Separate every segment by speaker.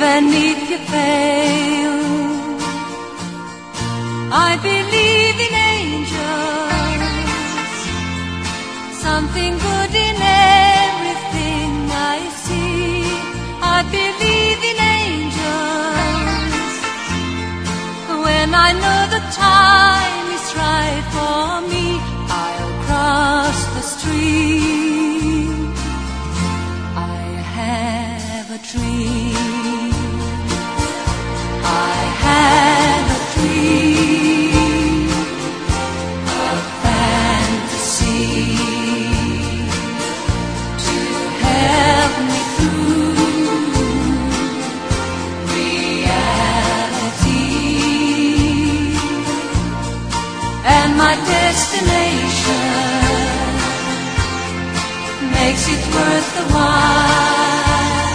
Speaker 1: even if you fail. I believe in angels, something good in everything I see. I believe in angels when I know the time is right for me. My destination makes it worth the while.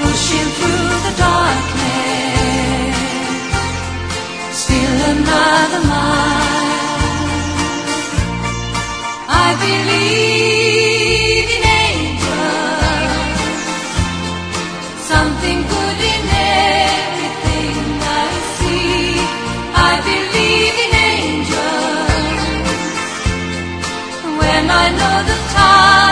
Speaker 1: Pushing through the darkness still another mile I believe I know the time